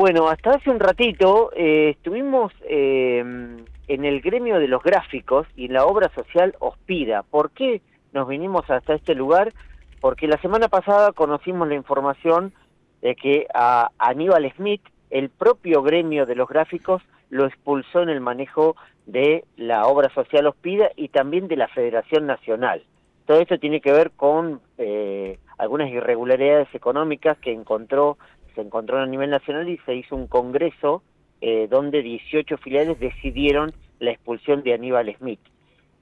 Bueno, hasta hace un ratito eh, estuvimos eh, en el gremio de los gráficos y en la obra social Hospida. ¿Por qué nos vinimos hasta este lugar? Porque la semana pasada conocimos la información de que a Aníbal Smith, el propio gremio de los gráficos, lo expulsó en el manejo de la obra social Hospida y también de la Federación Nacional. Todo esto tiene que ver con eh, algunas irregularidades económicas que encontró se encontró a nivel nacional y se hizo un congreso eh, donde 18 filiales decidieron la expulsión de Aníbal Smith.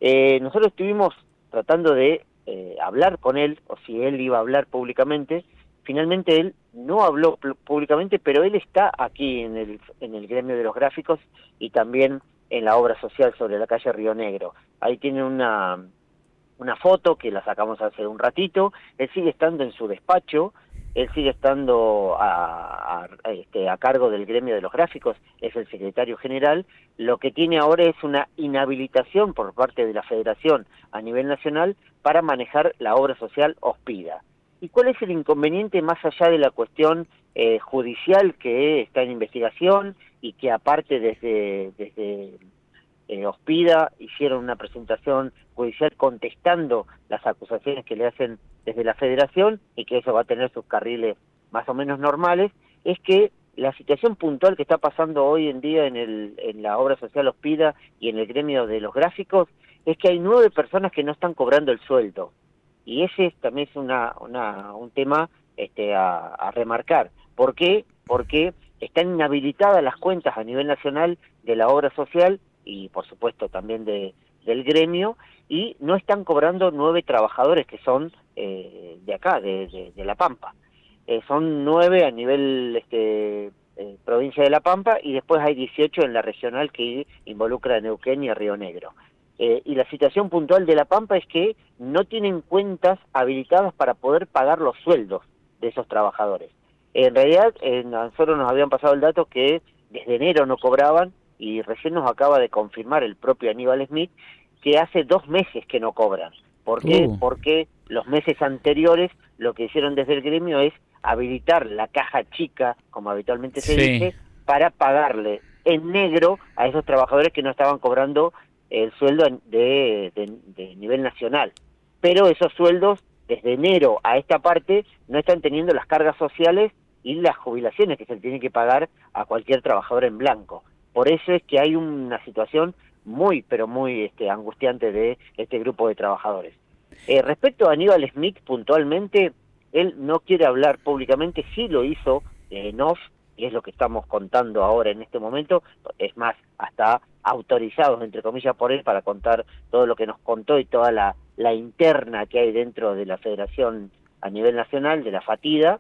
Eh, nosotros estuvimos tratando de eh, hablar con él, o si él iba a hablar públicamente, finalmente él no habló públicamente, pero él está aquí en el, en el gremio de los gráficos y también en la obra social sobre la calle Río Negro. Ahí tiene una, una foto que la sacamos hace un ratito, él sigue estando en su despacho, él sigue estando a, este, a, cargo del gremio de los gráficos, es el secretario general, lo que tiene ahora es una inhabilitación por parte de la federación a nivel nacional para manejar la obra social Hospida. ¿Y cuál es el inconveniente más allá de la cuestión eh, judicial que está en investigación y que aparte desde, desde eh, Hospida hicieron una presentación judicial contestando las acusaciones que le hacen desde la federación y que eso va a tener sus carriles más o menos normales, es que la situación puntual que está pasando hoy en día en, el, en la obra social Hospida y en el gremio de los gráficos es que hay nueve personas que no están cobrando el sueldo. Y ese también es una, una, un tema este, a, a remarcar. ¿Por qué? Porque están inhabilitadas las cuentas a nivel nacional de la obra social y por supuesto también de, del gremio y no están cobrando nueve trabajadores que son eh, de acá, de, de, La Pampa. Eh, son nueve a nivel este, eh, provincia de La Pampa y después hay 18 en la regional que involucra a Neuquén y a Río Negro. y la situación puntual de La Pampa es que no tienen cuentas habilitadas para poder pagar los sueldos de esos trabajadores. En realidad, nosotros nos habían pasado el dato que desde enero no cobraban y recién nos acaba de confirmar el propio Aníbal Smith que hace dos meses que no cobran. ¿Por qué? Uh. Porque los meses anteriores lo que hicieron desde el gremio es habilitar la caja chica, como habitualmente se dice, para pagarle en negro a esos trabajadores que no estaban cobrando el sueldo de, de nivel nacional. Pero esos sueldos, desde enero a esta parte, no están teniendo las cargas sociales y las jubilaciones que se tienen que pagar a cualquier trabajador en blanco. Por eso es que hay una situación muy, pero muy este, angustiante de este grupo de trabajadores. Eh, respecto a Aníbal Smith puntualmente, él no quiere hablar públicamente, sí lo hizo en off, y es lo que estamos contando ahora en este momento, es más, hasta autorizados, entre comillas, por él para contar todo lo que nos contó y toda la, la interna que hay dentro de la federación a nivel nacional, de la FATIDA,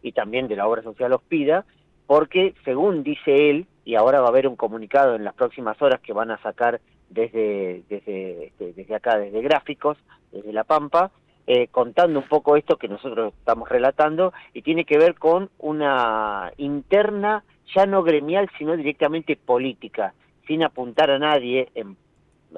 y también de la obra social Hospida, porque según dice él, y ahora va a haber un comunicado en las próximas horas que van a sacar desde, desde, este, desde, acá, desde gráficos, desde La Pampa, eh, contando un poco esto que nosotros estamos relatando y tiene que ver con una interna ya no gremial sino directamente política, sin apuntar a nadie, en,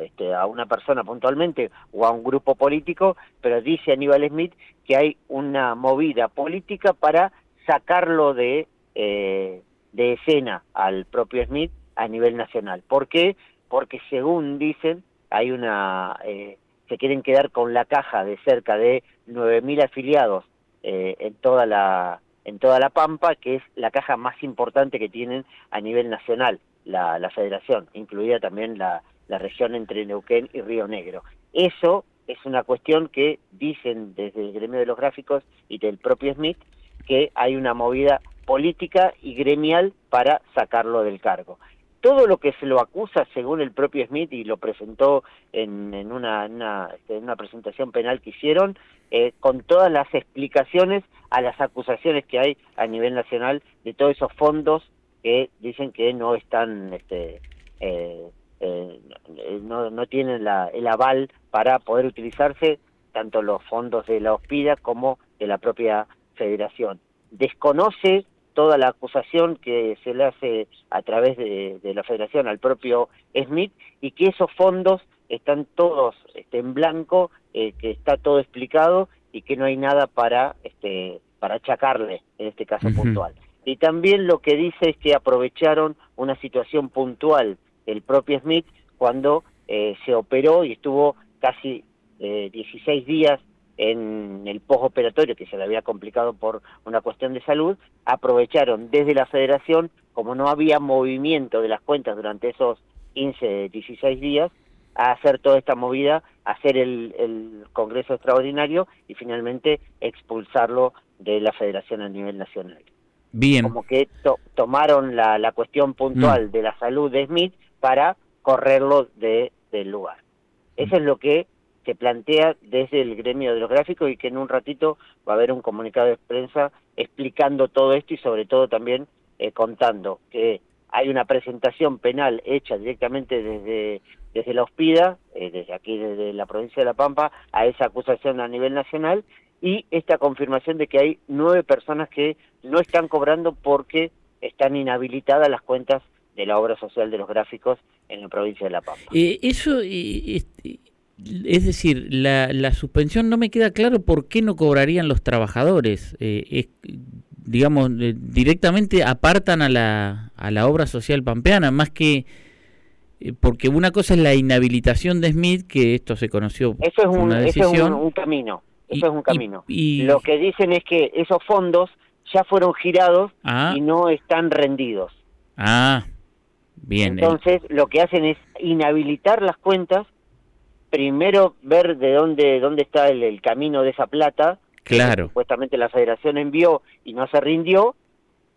este, a una persona puntualmente o a un grupo político, pero dice Aníbal Smith que hay una movida política para sacarlo de eh, de escena al propio Smith a nivel nacional. ¿Por qué? Porque según dicen, hay una eh, se quieren quedar con la caja de cerca de 9.000 afiliados eh, en toda la en toda la Pampa, que es la caja más importante que tienen a nivel nacional, la, la federación, incluida también la, la región entre Neuquén y Río Negro. Eso es una cuestión que dicen desde el gremio de los gráficos y del propio Smith, que hay una movida política y gremial para sacarlo del cargo. Todo lo que se lo acusa, según el propio Smith, y lo presentó en, en, una, una, este, una, presentación penal que hicieron, eh, con todas las explicaciones a las acusaciones que hay a nivel nacional de todos esos fondos que dicen que no están, este, eh, eh, no, no tienen la, el aval para poder utilizarse tanto los fondos de la OSPIDA como de la propia federación. Desconoce toda la acusación que se le hace a través de, la federación al propio Smith y que esos fondos están todos este, en blanco, eh, que está todo explicado y que no hay nada para este, para achacarle en este caso puntual. Y también lo que dice es que aprovecharon una situación puntual del propio Smith cuando eh, se operó y estuvo casi eh, 16 días en el postoperatorio que se le había complicado por una cuestión de salud, aprovecharon desde la federación, como no había movimiento de las cuentas durante esos 15, 16 días, a hacer toda esta movida, hacer el, el Congreso Extraordinario y finalmente expulsarlo de la federación a nivel nacional. Bien. Como que tomaron la, la cuestión puntual mm. de la salud de Smith para correrlo de, del lugar. Eso es lo que se plantea desde el gremio de los gráficos y que en un ratito va a haber un comunicado de prensa explicando todo esto y sobre todo también eh, contando que hay una presentación penal hecha directamente desde, desde la hospida, eh, desde aquí, desde la provincia de La Pampa, a esa acusación a nivel nacional y esta confirmación de que hay nueve personas que no están cobrando porque están inhabilitadas las cuentas de la obra social de los gráficos en la provincia de La Pampa. Eh, eso, es decir, la, la, suspensión no me queda claro por qué no cobrarían los trabajadores. Eh, digamos, eh, directamente apartan a la, a la obra social pampeana, más que eh, porque una cosa es la inhabilitación de Smith, que esto se conoció eso es un, una decisión. Eso es un, camino, eso es un camino. Y, Lo que dicen es que esos fondos ya fueron girados ah. y no están rendidos. Ah, bien. Entonces, lo que hacen es inhabilitar las cuentas primero ver de dónde, dónde está el, camino de esa plata, claro. que supuestamente la federación envió y no se rindió,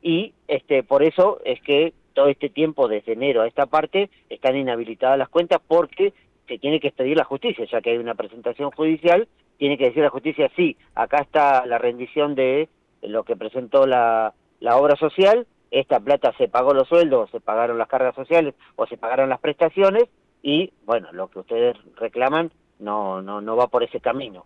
y este por eso es que todo este tiempo, desde enero a esta parte, están inhabilitadas las cuentas porque se tiene que expedir la justicia, ya que hay una presentación judicial, tiene que decir la justicia, sí, acá está la rendición de lo que presentó la, la obra social, esta plata se pagó los sueldos, se pagaron las cargas sociales o se pagaron las prestaciones, y bueno, lo que ustedes reclaman no, no, no va por ese camino.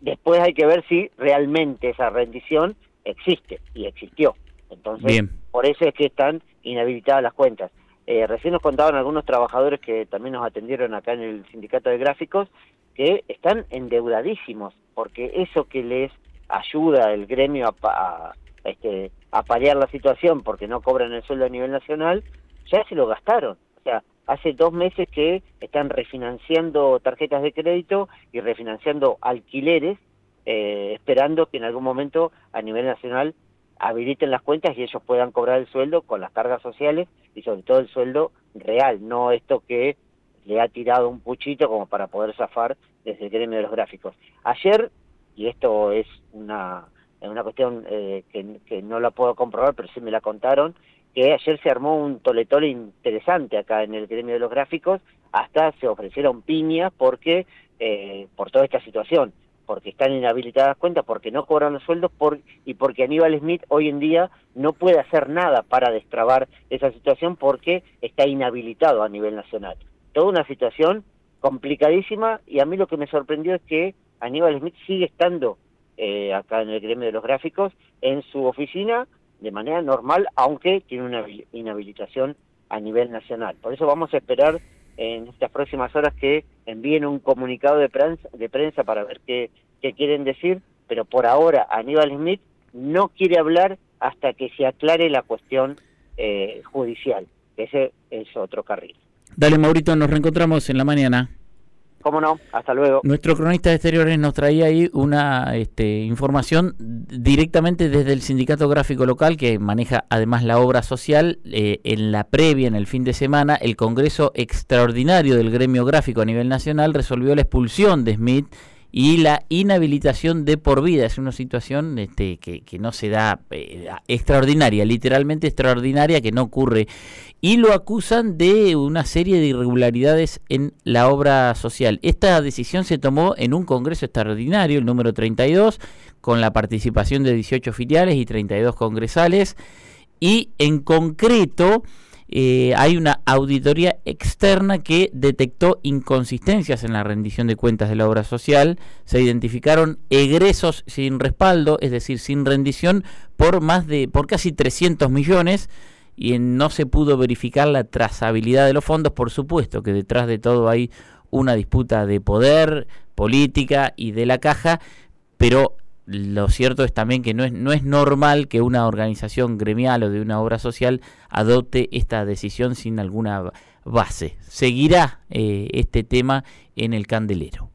Después hay que ver si realmente esa rendición existe y existió. Entonces, por eso es que están inhabilitadas las cuentas. Eh, recién nos contaban algunos trabajadores que también nos atendieron acá en el sindicato de gráficos que están endeudadísimos porque eso que les ayuda el gremio a, a, este, a paliar la situación porque no cobran el sueldo a nivel nacional, ya se lo gastaron. O sea, hace dos meses que están refinanciando tarjetas de crédito y refinanciando alquileres, eh, esperando que en algún momento a nivel nacional habiliten las cuentas y ellos puedan cobrar el sueldo con las cargas sociales y sobre todo el sueldo real, no esto que le ha tirado un puchito como para poder zafar desde el gremio de los gráficos. Ayer, y esto es una, una cuestión eh, que, que no la puedo comprobar, pero sí me la contaron, que ayer se armó un toletole interesante acá en el gremio de los gráficos, hasta se ofrecieron piñas porque eh, por toda esta situación, porque están inhabilitadas cuentas, porque no cobran los sueldos por, y porque Aníbal Smith hoy en día no puede hacer nada para destrabar esa situación porque está inhabilitado a nivel nacional. Toda una situación complicadísima y a mí lo que me sorprendió es que Aníbal Smith sigue estando eh, acá en el gremio de los gráficos en su oficina de manera normal, aunque tiene una inhabilitación a nivel nacional. Por eso vamos a esperar en estas próximas horas que envíen un comunicado de prensa, de prensa para ver qué, quieren decir, pero por ahora Aníbal Smith no quiere hablar hasta que se aclare la cuestión eh, judicial. Ese es otro carril. Dale, Maurito, nos reencontramos en la mañana. Cómo no, hasta luego. Nuestro cronista de exteriores nos traía ahí una este, información directamente desde el sindicato gráfico local que maneja además la obra social. Eh, en la previa, en el fin de semana, el Congreso Extraordinario del Gremio Gráfico a nivel nacional resolvió la expulsión de Smith y la inhabilitación de por vida. Es una situación este, que, que no se da eh, extraordinaria, literalmente extraordinaria, que no ocurre. Y lo acusan de una serie de irregularidades en la obra social. Esta decisión se tomó en un Congreso extraordinario, el número 32, con la participación de 18 filiales y 32 congresales. Y en concreto eh, hay una auditoría externa que detectó inconsistencias en la rendición de cuentas de la obra social. Se identificaron egresos sin respaldo, es decir, sin rendición, por más de, por casi 300 millones y no se pudo verificar la trazabilidad de los fondos. Por supuesto que detrás de todo hay una disputa de poder, política y de la caja, pero lo cierto es también que no es, no es normal que una organización gremial o de una obra social adopte esta decisión sin alguna base. Seguirá eh, este tema en el candelero.